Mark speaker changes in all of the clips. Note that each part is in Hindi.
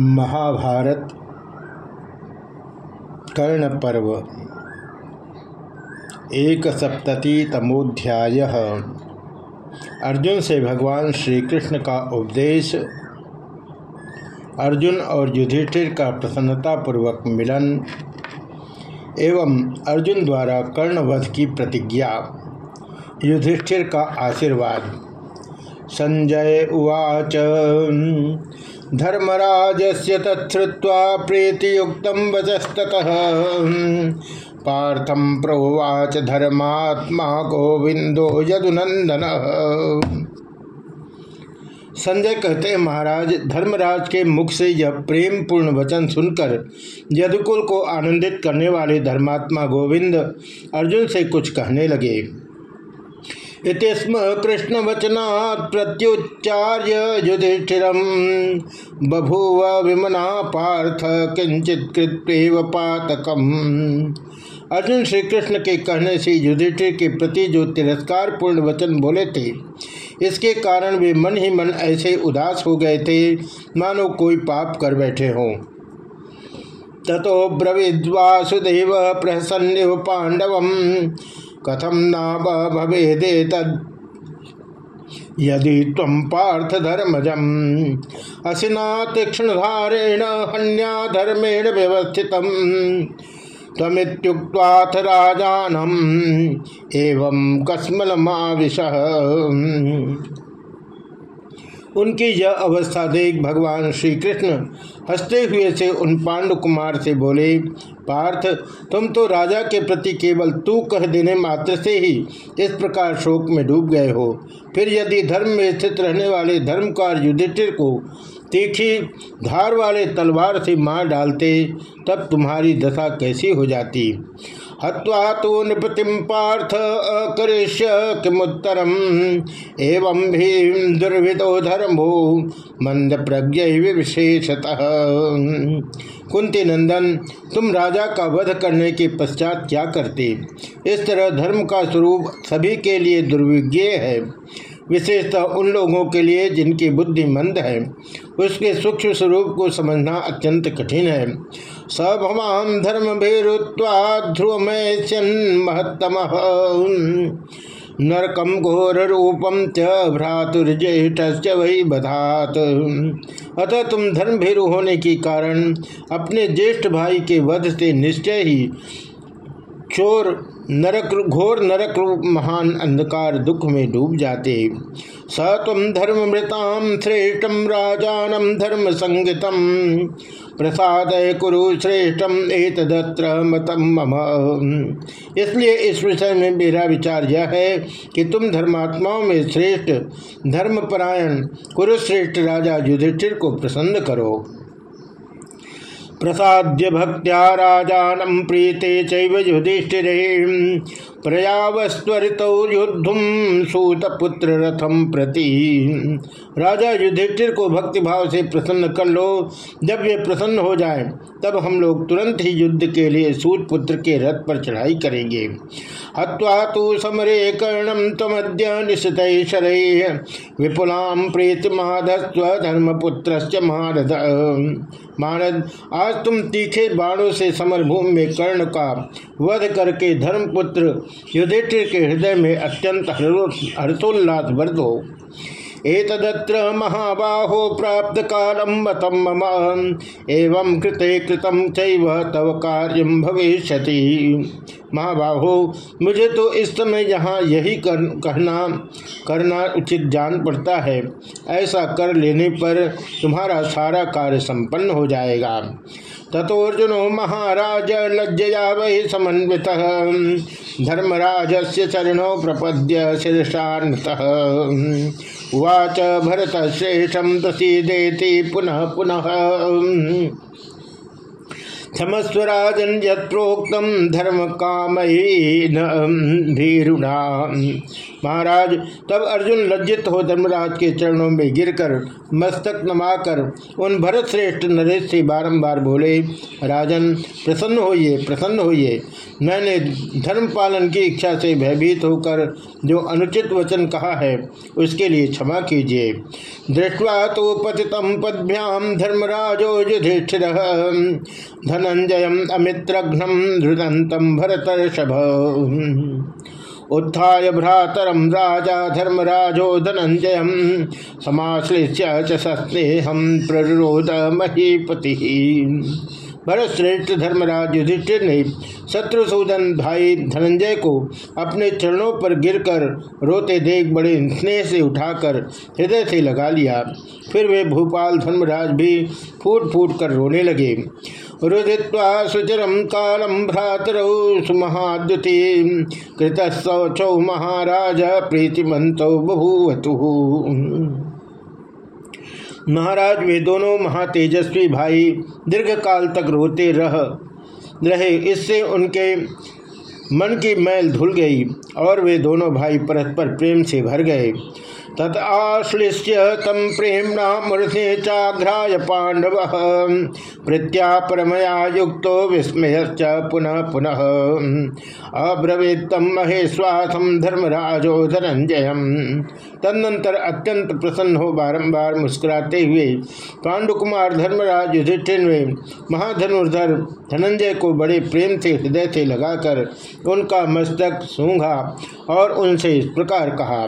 Speaker 1: महाभारत कर्ण पर्व एक सप्ततितमोध्याय अर्जुन से भगवान श्री कृष्ण का उपदेश, अर्जुन और युधिष्ठिर का प्रसन्नतापूर्वक मिलन, एवं अर्जुन द्वारा कर्णवध की प्रतिज्ञा, युधिष्ठिर का आशीर्वाद। संजय उवाच। धर्मराज से तत्वा प्रीतियुक्त वचस्तः पार्थम प्रोवाच धर्मात्मा गोविंदो यदुनंदन संजय कहते हैं, महाराज, धर्मराज के मुख से यह प्रेम पूर्ण वचन सुनकर यदुकुल को आनंदित करने वाले धर्मात्मा गोविंद अर्जुन से कुछ कहने लगे। इतिस्म कृष्ण वचना प्रत्युच्चार्य युधिष्ठिर बभूव विमना पार्थ किंचित कृत्व पातकम। अर्जुन श्री कृष्ण के कहने से युधिष्ठिर के प्रति जो तिरस्कार पूर्ण वचन बोले थे, इसके कारण वे मन ही मन ऐसे उदास हो गए थे, मानो कोई पाप कर बैठे हों। ततो ब्रवीद्वासुदेव प्रसन्न पांडव कथम नाम भवेदे तद? यदि तम पार्थ धर्मजम। असिना तीक्षणधारेण हन्या धर्मेण व्यवस्थित तमित्युक्वाथ राजानम। एवं कस्मलमाविश। उनकी यह अवस्था देख भगवान श्री कृष्ण हँसते हुए से उन पांडु कुमार से बोले, पार्थ, तुम तो राजा के प्रति केवल तू कह देने मात्र से ही इस प्रकार शोक में डूब गए हो। फिर यदि धर्म में स्थित रहने वाले धर्मकार युधिष्ठिर को तीखी धार वाले तलवार से मार डालते, तब तुम्हारी दशा कैसी हो जाती? हवा तो नृपतिम पार्थ अकरिष्य किमुत्तरम, एवं भी दुर्विदो धर्मो मंद प्रज्ञ विशेषतः। कुंती नंदन, तुम राजा का वध करने के पश्चात क्या करते? इस तरह धर्म का स्वरूप सभी के लिए दुर्विज्ञ है। विशेषतः उन लोगों के लिए जिनकी बुद्धि मंद है। उसके सूक्ष्म स्वरूप को समझना अत्यंत कठिन है। सभमान धर्म भेरुत्वा ध्रुव महत्तम। नरकम घोर रूपम च भ्रातुर्जेठ वही बधात। अतः तुम धर्म भेरु होने के कारण अपने ज्येष्ठ भाई के वध से निश्चय ही चोर नरक घोर नरक रूप महान अंधकार दुख में डूब जाते। स तम धर्म मृताम श्रेष्ठम राजानम धर्म संगतम प्रसाद कुरु श्रेष्ठम एतदत्र मतम मम। इसलिए इस विषय में मेरा विचार यह है कि तुम धर्मात्माओं में श्रेष्ठ धर्मपरायण, कुरुश्रेष्ठ राजा युधिष्ठिर को प्रसन्न करो। प्रसाद्य भक्त्या राजानम प्रीते चुधिष्ठिर प्रयावस्वरित युद्धुम सूतपुत्र रथम प्रति। राजा युधिष्ठिर को भक्तिभाव से प्रसन्न कर लो। जब वे प्रसन्न हो जाए, तब हम लोग तुरंत ही युद्ध के लिए सूत पुत्र के रथ पर चढ़ाई करेंगे। हवा तो समरे कर्णम तमद्य निश्चित विपुलाम प्रीति माधस्व धर्मपुत्र महारथ महारद आज तुम तीखे बाणों से समर भूमि में कर्ण का वध करके धर्मपुत्र युधिष्ठिर के हृदय में अत्यंत हर्षोल्लास वर्द हो एतदत्र महाबाहो प्राप्त कालम मतम मम एवं कृते कृतम चैव तव कार्यम भविष्य महाबाहो मुझे तो इस समय यहाँ यही कर, कहना करना उचित जान पड़ता है। ऐसा कर लेने पर तुम्हारा सारा कार्य संपन्न हो जाएगा। तथोर्जुनो महाराज लज्जया वही समन्वित। धर्मराज से चरणों प्रपद्य शीर्षान्त उवाच भरत श्रेष्ठम दसीदेति पुनः पुनः। क्षमस्वराजन यत्रोक्तम धर्म काम भीरुणा महाराज, तब अर्जुन लज्जित हो धर्मराज के चरणों में गिरकर मस्तक नमाकर उन भरत श्रेष्ठ नरेश से बारंबार बोले, राजन, प्रसन्न होइए प्रसन्न होइए। मैंने धर्म पालन की इच्छा से भयभीत होकर जो अनुचित वचन कहा है, उसके लिए क्षमा कीजिए। दृष्टवा तो पतितम पदभ्याम धर्मराजो युधिष्ठिर। धनंजय अमित्रघ्नम धृदंतम भरतर्षभ। उत्थाय भ्रातरम राजा धर्मराजो धनंजय समाश्लिष्य सस्नेहम प्ररोध महीपति। भरत श्रेष्ठ धर्मराज युधिष्ठिर ने शत्रुसूदन भाई धनंजय को अपने चरणों पर गिरकर रोते देख बड़े स्नेह से उठाकर हृदय से लगा लिया। फिर वे भूपाल धर्मराज भी फूट फूट कर रोने लगे। रुदित्वा सुचिरम कालम भ्रातरौ सुमहाद्युति कृत शौचौ महाराज प्रीतिमंतौ बभूवतु। महाराज, वे दोनों महातेजस्वी भाई दीर्घ काल तक रोते रह, रहे। इससे उनके मन की मैल धुल गई और वे दोनों भाई परस्पर प्रेम से भर गए। तदाश्लिष्य तम प्रेमणा मूर्धे चाघ्राय पांडव प्रीत्या परमया युक्त विस्मय पुनः पुनः। अब्रवीतम महेश्वासम धर्मराजो धनंजय तदनंतर अत्यंत प्रसन्न हो बारंबार मुस्कुराते हुए पांडुकुमार धर्मराज युधिष्ठिर ने महाधनुर्धर धनंजय को बड़े प्रेम से, हृदय से लगाकर उनका मस्तक सूंघा और उनसे इस प्रकार कहा,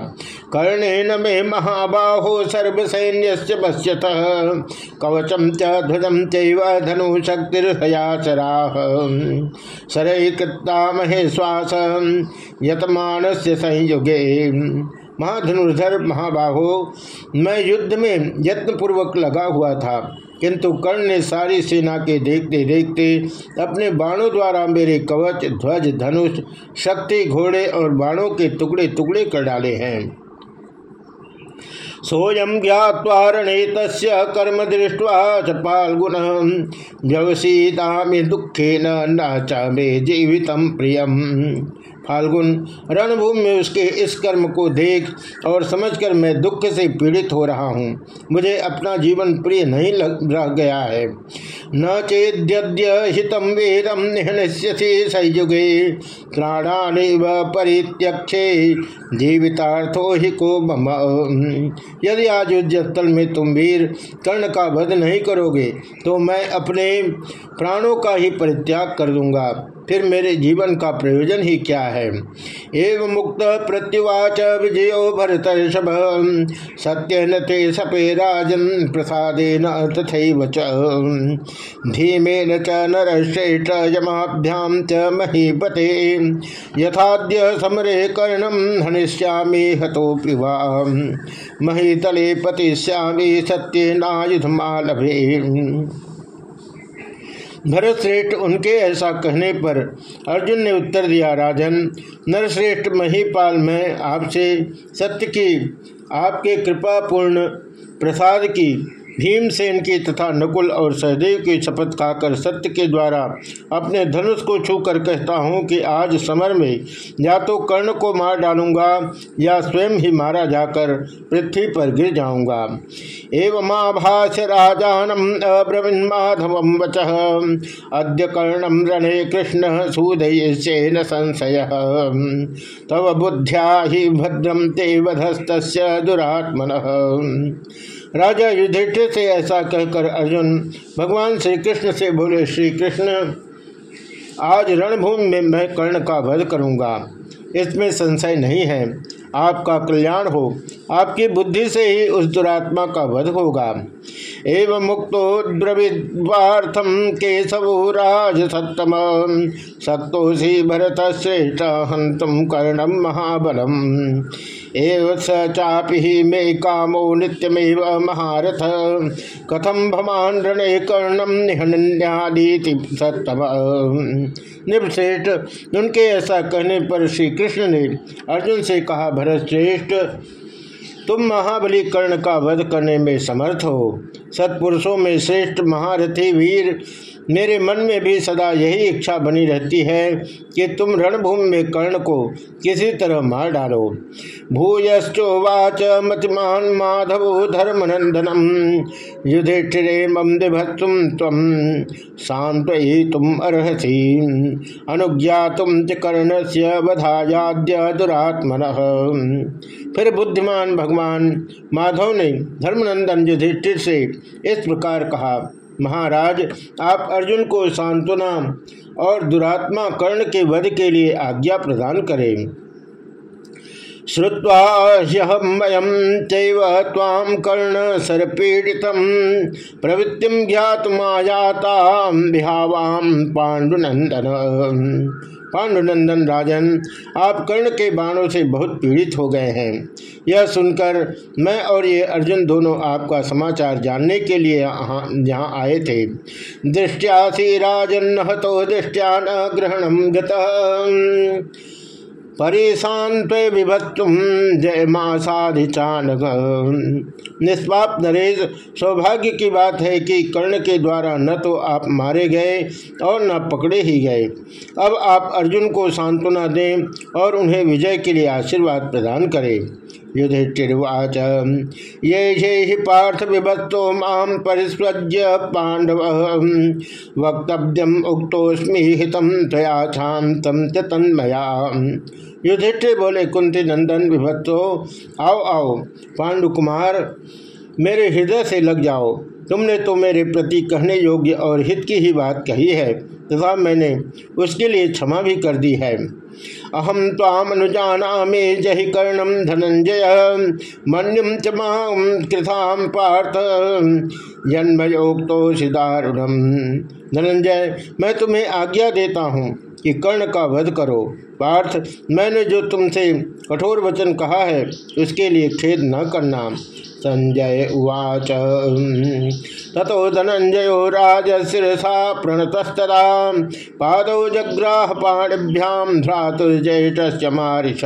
Speaker 1: कर्णेन मे महाबाहो सर्वसैन्य पश्यत। कवचम च ध्वजम चैव धनु श्वास यतमान से संयुगे। महाधनुर्धर महाबाहो, मैं युद्ध में यत्नपूर्वक लगा हुआ था, किंतु कर्ण ने सारी सेना के देखते देखते अपने बाणों द्वारा मेरे कवच, ध्वज, धनुष, शक्ति, घोड़े और बाणों के टुकड़े टुकड़े कर डाले हैं। सोयम ज्ञावारणे तस् कर्म दृष्ट्वा च फाल्गुन व्यवसीता दुखे न च मे जीवित प्रियम। फाल्गुन, रणभूमि में उसके इस कर्म को देख और समझकर मैं दुख से पीड़ित हो रहा हूँ। मुझे अपना जीवन प्रिय नहीं लग रह गया है। न चेद्य हितम वेदम निहनस्यसी संयुगे प्राणानि परित्यक्षे, जीवितार्थो ही को यदि आज युद्धस्थल में तुम वीर, कर्ण का वध नहीं करोगे तो मैं अपने प्राणों का ही परित्याग कर दूँगा। फिर मेरे जीवन का प्रयोजन ही क्या है? एवं मुक्त प्रत्युवाच विजयो भरत सत्य न थे सपे राजन प्रसादेन तथैव च। धीमेन च नरश्रेष्ठ यमाभ्याम च महीपते। यथाद्य समरे कर्णम हनिष्यामी हतोपि वा। महीतले पतिष्यामी सत्यनायुधमालभे। भरत श्रेष्ठ उनके ऐसा कहने पर अर्जुन ने उत्तर दिया, राजन, नरश्रेष्ठ महीपाल, मैं आपसे सत्य की, आपके कृपापूर्ण प्रसाद की भीमसेन की तथा नकुल और सहदेव की शपथ खाकर सत्य के द्वारा अपने धनुष को छूकर कहता हूँ कि आज समर में या तो कर्ण को मार डालूँगा या स्वयं ही मारा जाकर पृथ्वी पर गिर जाऊँगा। एवं आभाष राजानम अब्रवीन माधव वच। अद्य कर्णम रणे कृष्ण सूदय से न संशय। तव बुद्ध्या ही भद्रम ते वधस्त दुरात्मन। राजा युधिष्ठिर से ऐसा कहकर अर्जुन भगवान श्री कृष्ण से बोले श्री कृष्ण आज रणभूमि में मैं कर्ण का वध करूँगा। इसमें संशय नहीं है। आपका कल्याण हो। आपकी बुद्धि से ही उस दुरात्मा का वध होगा। एवं मुक्तो द्रविद्वार्थम केशवो राज सत्तम सी भरत श्रेष्ठ हंतम कर्णम महाबलम। एव स चापि मे कामो नित्यमेव महारथ। कथम भमान रणे कर्णम निहन्यादीति सत्तम। निपश्रेष्ठ उनके ऐसा कहने पर श्री कृष्ण ने अर्जुन से कहा, भरत श्रेष्ठ, तुम महाबली कर्ण का वध करने में समर्थ हो। सत्पुरुषों में श्रेष्ठ महारथी वीर मेरे मन में भी सदा यही इच्छा बनी रहती है कि तुम रणभूमि में कर्ण को किसी तरह मार डालो। भूयश्चोवाच मतिमान माधव धर्मनंदनम युधिष्ठिरे मम दिभत्सुम तम शांत तुम अर्हसी। अनुज्ञातुम च कर्ण से वधायाद्य फिर बुद्धिमान भगवान माधव ने धर्मनंदन युधिष्ठिर से इस प्रकार कहा महाराज, आप अर्जुन को सांत्वना और दुरात्मा कर्ण के वध के लिए आज्ञा प्रदान करें। श्रुवा ह्यम ताम कर्ण सर्पीडित प्रवृत्ति ज्ञात मायाता पांडुनंदन पांडुनंदन राजन, आप कर्ण के बाणों से बहुत पीड़ित हो गए हैं। यह सुनकर मैं और ये अर्जुन दोनों आपका समाचार जानने के लिए यहाँ आए थे। दृष्टिया राजन हतो दृष्टिया ग्रहणम परेशान विभत्तुम जय माँ साधि चाणक निष्पाप नरेश, सौभाग्य की बात है कि कर्ण के द्वारा न तो आप मारे गए और न पकड़े ही गए। अब आप अर्जुन को सांत्वना दें और उन्हें विजय के लिए आशीर्वाद प्रदान करें। युधिष्ठिर्वाच ये हि पार्थ विभत्तो माम परिस्वज्य पांडव वक्तव्यम उक्तोस्मी हितम तया शांतम तन्मया युधिष्ठिर बोले, कुंती नंदन विभत्तो आओ आओ पांडुकुमार मेरे हृदय से लग जाओ। तुमने तो मेरे प्रति कहने योग्य और हित की ही बात कही है। तथा मैंने उसके लिए क्षमा भी कर दी है। अहम तामनुजाना मे जहि कर्णम धनंजय मनुम च कृथाम पार्थ जन्मयोक्तो सिदारुणम धनंजय, मैं तुम्हें आज्ञा देता हूँ। कि कर्ण का वध करो। पार्थ, मैंने जो तुमसे कठोर वचन कहा है, उसके लिए खेद न करना। संजय उवाच। ततो धनंजयो राजशिरसा प्रणतस्तरा पादौ जग्राह पाणिभ्याम भ्रातुर्जयट मारिष।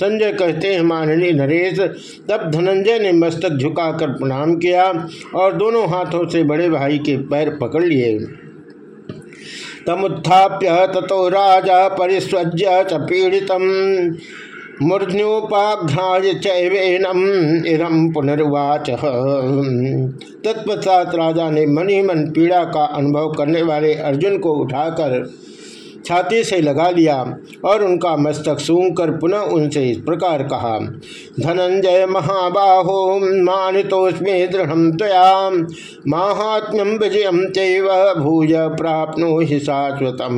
Speaker 1: संजय कहते हैं माननीय नरेश, तब धनंजय ने मस्तक झुकाकर प्रणाम किया और दोनों हाथों से बड़े भाई के पैर पकड़ लिए। तमुत्थाप्य ततो राजा परिस्वज्य च पीड़ित। मूर्ध्योपाघ्राय चैवेनम इरम पुनर्वाच। तत्पश्चात राजा ने मनी मन पीड़ा का अनुभव करने वाले अर्जुन को उठाकर छाती से लगा लिया और उनका मस्तक सूंघ कर पुनः उनसे इस प्रकार कहा, धनंजय महाबाहो मानितोस्मे दृढ़ तया महात्म्यम विजयम चैव भूज प्राप्नो ही शाश्वतम।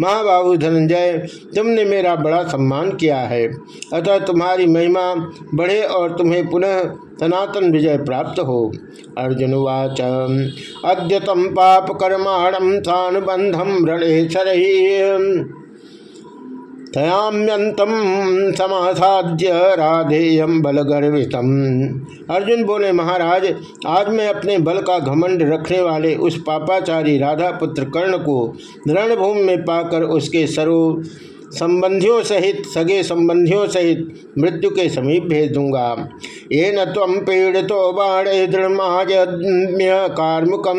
Speaker 1: महाबाहु धनंजय, तुमने मेरा बड़ा सम्मान किया है। अतः तुम्हारी महिमा बढ़े और तुम्हें पुनः सनातन विजय प्राप्त हो। अर्जुन वाच अद्यतम पाप कर्माणम थानुबंधम रणेश्वर तयाम्यंतम समासाद्य राधेयम बलगर्वितम। अर्जुन बोले, महाराज, आज मैं अपने बल का घमंड रखने वाले उस पापाचारी राधा पुत्र कर्ण को रणभूमि में पाकर उसके सर्व संबंधियों सहित, सगे संबंधियों सहित मृत्यु के समीप भेज दूँगा ये न तम पीड़ितो बाणे दृढ़ कार्मुकम।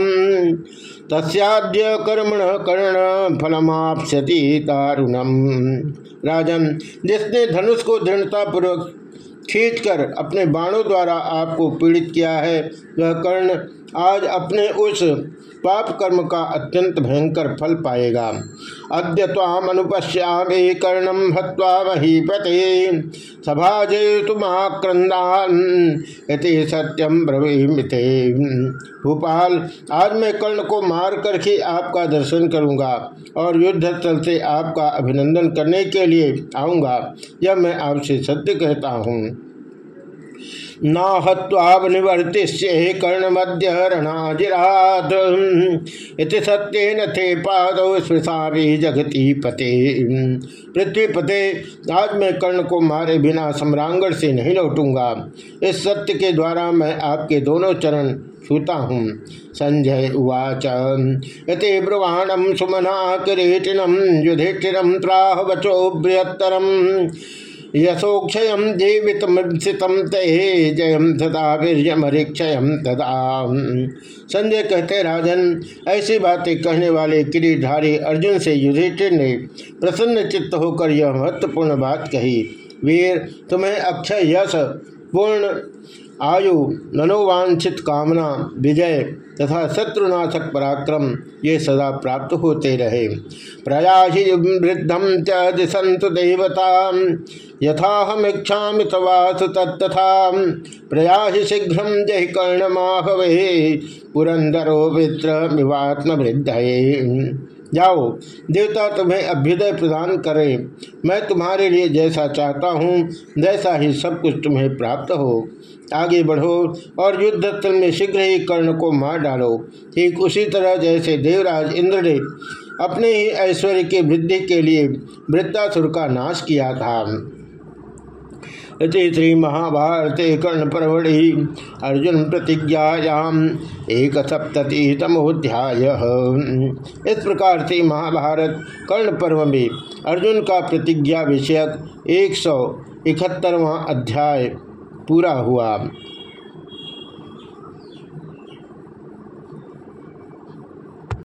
Speaker 1: तस्याद्य कर्मण कर्ण फलमाप्स्यति दारुणम राजन, जिसने धनुष को दृढ़ता पूर्वक खींचकर अपने बाणों द्वारा आपको पीड़ित किया है, वह कर्ण आज अपने उस पाप कर्म का अत्यंत भयंकर फल पाएगा। अद्य ताम कर्णम हत्वा महीपते सभाजय तुमाक्रंदान सत्यम ब्रवीमिते। भोपाल, आज मैं कर्ण को मार कर ही आपका दर्शन करूँगा और युद्ध स्थल से आपका अभिनंदन करने के लिए आऊँगा। यह मैं आपसे सत्य कहता हूँ। न हत्वावनिवर्तिष्ये कर्णमध्य रणाजिरात इति सत्येन थे पादौ स्पृशावी जगती पते पृथ्वी पते आज मैं कर्ण को मारे बिना सम्रांगण से नहीं लौटूँगा। इस सत्य के द्वारा मैं आपके दोनों चरण छूता हूँ। संजय उवाच। यते ब्रुवाणम सुमना किरीटिनम युधिष्ठिरम त्राह वचो बृहत्तरम यशोक्षय जीवित तदा। संजय कहते, राजन, ऐसी बातें कहने वाले किरीधारी अर्जुन से युधिष्ठिर ने प्रसन्न चित्त होकर यह महत्वपूर्ण बात कही। वीर, तुम्हें अक्षय यश, पूर्ण आयु मनोवांछित कामना, विजय तथा शत्रुनाशक पराक्रम, ये सदा प्राप्त होते रहे। प्रयाहि वृद्धम चंतु देवता यथाहमीक्षा तवासु तत्था प्रयाहि शीघ्र जय कर्णमाहवे पुरंदरो वृद्ध जाओ, देवता तुम्हें अभ्युदय प्रदान करें। मैं तुम्हारे लिए जैसा चाहता हूँ, वैसा ही सब कुछ तुम्हें प्राप्त हो। आगे बढ़ो और युद्ध स्थल में शीघ्र ही कर्ण को मार डालो। ठीक उसी तरह जैसे देवराज इंद्र ने अपने ही ऐश्वर्य की वृद्धि के लिए वृद्धासुर का नाश किया था। श्री महाभारते कर्ण परवड़ी अर्जुन प्रतिज्ञायाम एक सप्ततितमोध्याय इस प्रकार से महाभारत कर्ण पर्व में अर्जुन का प्रतिज्ञा विषयक एक सौ इकहत्तरवा अध्याय पूरा हुआ।